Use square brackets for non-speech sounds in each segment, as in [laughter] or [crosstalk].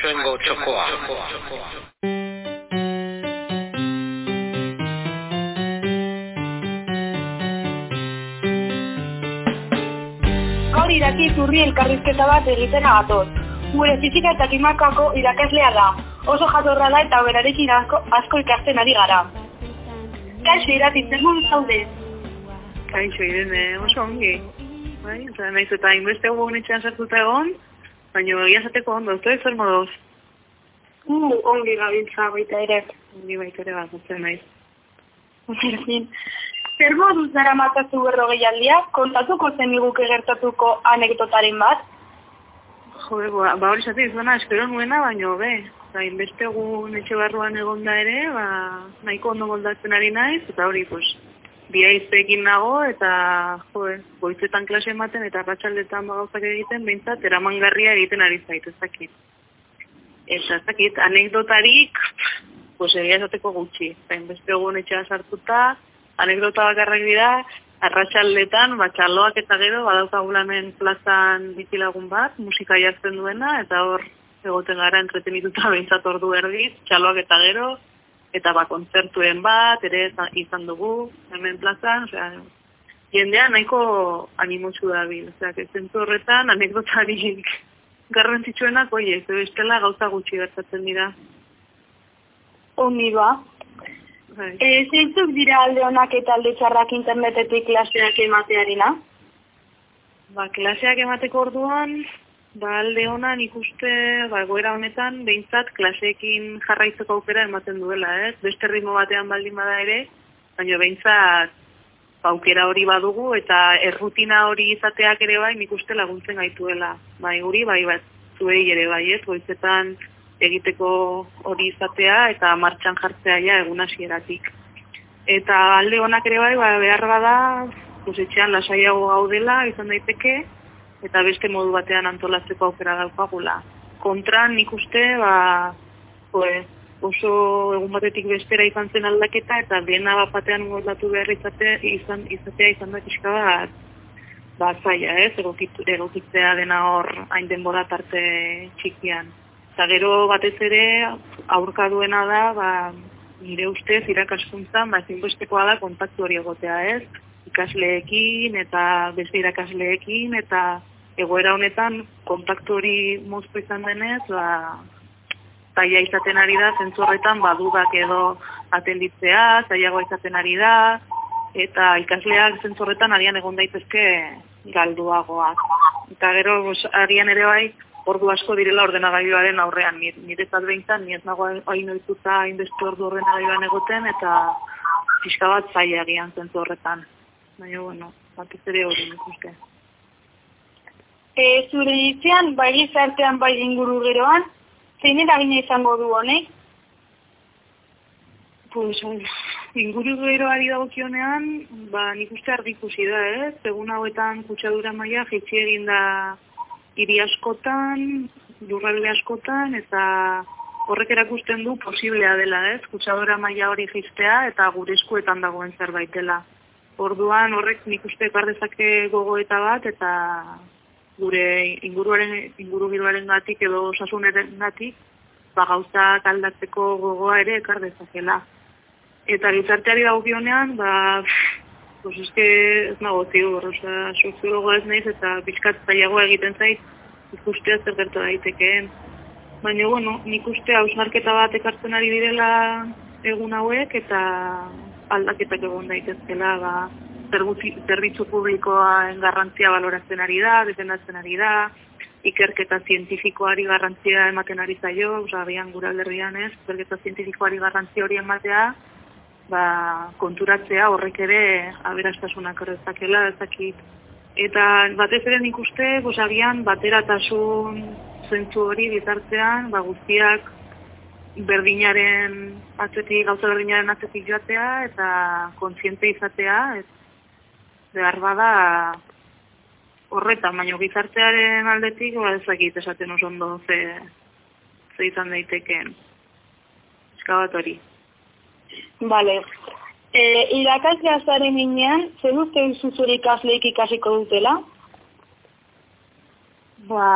txoengo txokoa. Gaur iraki zurri elkarrizketa bat egiten agatoz. Gure fizika eta kimakako irakaslea da. Oso jatorra da eta berarekin asko, asko ikasten ari gara. Kaixo irati, modu zaude? Kaixo, irene, oso ongi. Bai, eta nahiz eta inbeste egun etxean sartuta egon, baina egia zateko ondo, ez zer moduz? Uh, ongi gabiltza baita ere. Ongi baita ere bat, zer naiz. Berdin. Zer modu zara matazu berrogei aldia, kontatuko zen iguke gertatuko anekdotaren bat? Jode, ba, ba hori zate izuna, espero nuena, baina be. Ba, inbeste egun etxe barruan egonda ere, ba, nahiko ondo moldatzen ari naiz, eta hori, pues, biaizpekin nago, eta, jode, goizetan klase ematen, eta ratxaldetan bagauzak egiten, behintzat, eramangarria egiten ari zait, ez dakit. Eta ez dakit, anekdotarik, pues, egia esateko gutxi. Ba, inbeste egun etxea sartuta, anekdota bakarrak dira, arratsaldetan batxaloak eta gero badaukagulamen plazan bizilagun bat, musika jartzen duena, eta hor egoten gara entretenituta [laughs] behintzat ordu erdi, txaloak eta gero, eta ba kontzertuen bat, ere izan dugu, hemen plazan, osea, jendea nahiko animotsu da bil, osea, zentzu horretan anekdotarik [laughs] garrantzitsuenak, oie, ez bestela gauza gutxi gertatzen dira. Ongi ba. E, zeintzuk dira alde honak eta alde txarrak internetetik klaseak ematearena? Ba, klaseak emateko orduan, ba, alde honan ikuste, ba, goera honetan, behintzat klaseekin jarraitzeko aukera ematen duela, ez? Beste ritmo batean baldin bada ere, baina behintzat ba, aukera hori badugu eta errutina hori izateak ere bai nik uste laguntzen gaituela. Bai, guri, bai, bat, zuei ere bai, ez? Goizetan egiteko hori izatea eta martxan jartzea ja egun hasieratik. Eta alde honak ere bai, ba, behar bada, pues, etxean lasaiago gaudela izan daiteke, eta beste modu batean antolatzeko aukera daukagula. Kontran nik uste, ba, pues, oso egun batetik bestera izan zen aldaketa, eta dena bat batean moldatu behar izate, izan, izatea izan da pixka bat, ba, zaila, ez, egokitu, egokitzea dena hor hain denbora tarte txikian. Eta gero batez ere aurka duena da, ba, nire ustez irakaskuntzan, ba, ezinbestekoa da kontaktu hori egotea, ez? Ikasleekin eta beste irakasleekin eta egoera honetan kontaktu hori moztu izan denez, ba, zaila izaten ari da, zentzu horretan badudak edo atenditzea, zailagoa izaten ari da, eta ikasleak zentzu horretan arian egon daitezke galduagoak. Eta gero, arian ere bai, ordu asko direla ordenagailuaren aurrean, nire zat behintzan, ni ez nago hain oituta hainbeste ordu ordenagailuan egoten, eta pixka bat zaila egian zentzu horretan. Baina, bueno, bat ez ere hori nik uste. E, zure ditzean, bai gizartean bai inguru geroan, zein eragina izango du honek? Pues, inguru geroari dagokionean, ba, nik uste argi ikusi da, ez? Egun hauetan kutsadura maila jaitsi egin da hiri askotan, lurralde askotan, eta horrek erakusten du posiblea dela, ez? Kutsadura maila hori jaistea eta gure eskuetan dagoen zerbait dela. Orduan horrek nik uste ekar dezake gogoeta bat eta gure inguruaren inguru giroaren gatik edo osasunaren gatik ba gauzak aldatzeko gogoa ere ekar dezakela. Eta gizarteari dagokionean, ba, pues es que ez nago ziur, osea, soziologoa ez naiz eta pixkat zailagoa egiten zait ikustea zer gertu daitekeen. Baina, bueno, nik uste hausnarketa bat ekartzen ari direla egun hauek eta aldaketak egon daitezkela, ba, zerbitzu publikoaren garrantzia baloratzen ari da, defendatzen ari da, ikerketa zientifikoari garrantzia ematen ari zaio, oza, bian gura alderrian ez, ikerketa zientifikoari garrantzia hori ematea, ba, konturatzea horrek ere aberastasunak horretzakela, ez dakit. Eta batez ere nik uste, agian bateratasun zentzu hori bitartzean, ba, guztiak berdinaren atzetik, gauza berdinaren atzetik joatea, eta kontziente izatea, ez, behar bada horretan, baina gizartearen aldetik, ba, ez dakit esaten oso ondo ze, ze izan daiteken. Eskabat hori. Bale. E, irakaslea zaren inean, zer uste duzu zure ikasleik ikasiko dutela? Ba,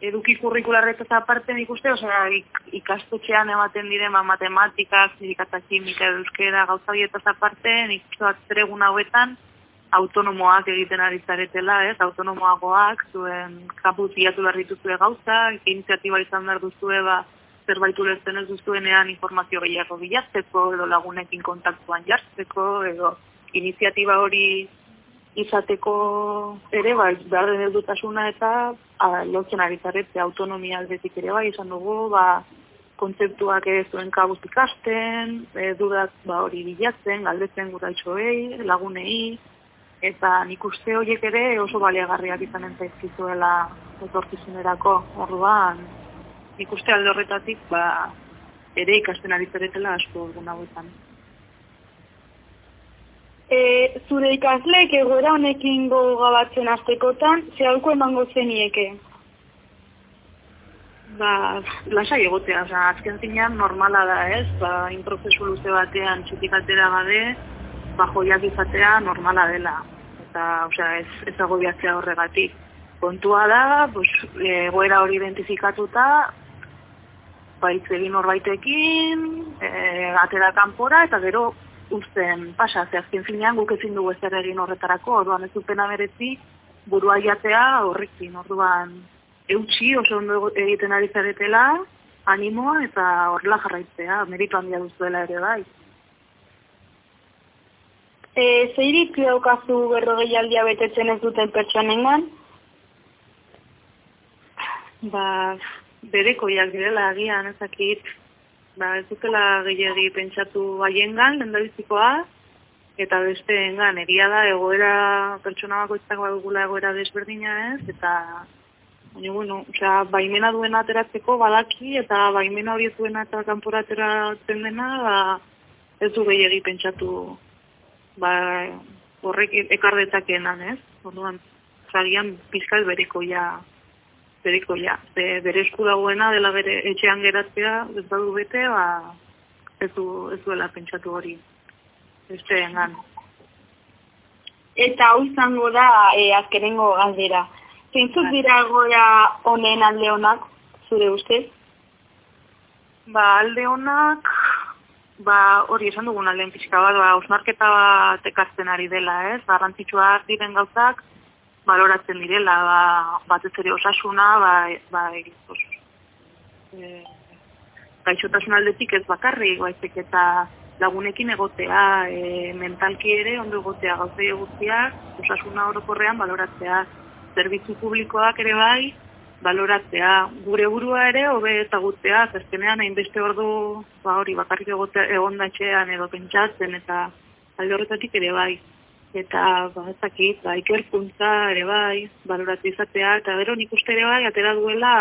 eduki kurrikularretaz aparte nik uste, osea, ik, ikastetxean ematen diren ba, matematikak, fizikata, kimika, euskera, gauza horietaz aparte, nik uste hauetan, autonomoak egiten ari zaretela, ez, autonomoagoak, zuen kapuz bilatu behar dituzue gauza, iniziatiba izan behar duzue, ba, zerbait ulertzen ez duzuenean informazio gehiago bilatzeko, edo lagunekin kontaktuan jartzeko, edo iniziatiba hori izateko ere, ba, behar den edutasuna eta a, lotzen ari zarete autonomia aldetik ere bai, izan dugu, ba, kontzeptuak ez zuen kabuz ikasten, e, dudak ba, hori bilatzen, galdetzen guraitxoei, lagunei, eta nik uste horiek ere oso baliagarriak izan entzaizkizuela etorkizunerako, orduan, nik uste alde horretatik, ba, ere ikasten ari zaretela asko egun hauetan. E, zure ikasleek egoera honekin gogabatzen aztekotan, ze halko emango zenieke? Ba, lasa egotea, oza, azken zinean normala da ez, ba, inprozesu luze batean txutik atera bade, ba, joiak izatea normala dela. Eta, osea, ez, ez agobiatzea horregatik. Kontua da, pues, egoera hori identifikatuta, baitz egin horbaitekin, e, atera kanpora, eta gero uzten pasa, ze azken finean guk ezin dugu ezer egin horretarako, orduan ez dupena berezi, burua jatea horrekin, orduan eutxi oso ondo egiten ari zaretela, animoa eta horrela jarraitzea, meritu handia duzuela ere bai. E, zeirik daukazu berrogei aldia betetzen ez duten pertsonengan? Ba, berekoiak direla agian ezakit, ba, ez dutela gehiagi pentsatu haiengan, lendabizikoa, eta besteengan egia da egoera pertsona bakoitzak badugula egoera desberdina ez, eta baina, bueno, osea, baimena duena ateratzeko badaki, eta baimena hori duena eta kanpora ateratzen dena, ba, ez du gehiagi pentsatu ba, horrek ekar dezakenan, ez? Orduan, zagian pizkal bereko ja, bereko ja. Ze, bere esku dagoena dela bere etxean geratzea, ez badu bete, ba, ez, du, ez duela pentsatu hori. Engan. Eta hau izango da e, azkenengo galdera. Zeintzuk Bai. dira gora honen alde honak, zure ustez? Ba, alde honak, ba, hori esan dugun aldean pixka bat, ba, osnarketa bat ekartzen ari dela, ez? Garrantzitsuak diren gauzak, baloratzen direla, ba, batez ere osasuna, ba, ba, pues, e, gaixotasun aldetik ez bakarrik, baizik eta lagunekin egotea, e, mentalki ere ondo egotea gauzei guztiak, osasuna orokorrean baloratzea, zerbitzu publikoak ere bai, baloratzea, gure burua ere hobe ezagutzea, zazkenean hainbeste ordu, ba hori, bakarrik egote, egondatxean edo pentsatzen eta alde horretatik ere bai. Eta, ba, ez dakit, ba, ikerkuntza ere bai, baloratzea izatea, eta gero nik uste ere bai, atera duela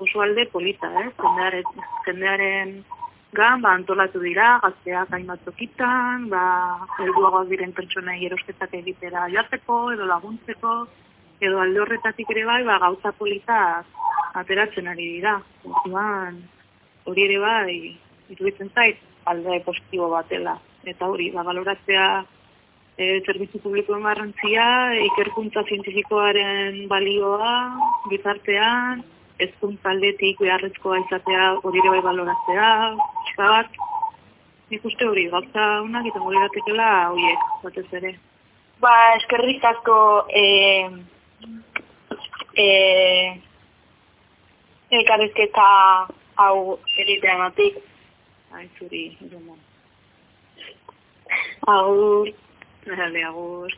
oso alde polita, eh? Jendearen, jendearen gan, ba, antolatu dira, gazteak hainbat tokitan, ba, helduagoak diren pertsonai erosketak egitera joateko, edo laguntzeko, edo alde horretatik ere bai, ba, gauza politak ateratzen ari dira. Orduan, hori ere bai, iruditzen zait, alde positibo batela. Eta hori, ba, baloratzea e, zerbitzu publikoen garrantzia, ikerkuntza zientifikoaren balioa, gizartean, ezkuntza aldetik beharrezkoa izatea hori ere bai baloratzea, pixka bat, nik uste hori, gauza unak eta hori datekela horiek, batez ere. Ba, eskerrik asko e, e, elkarrizketa hau egiteagatik. Ai, zuri, edo Agur. נהלי הראש,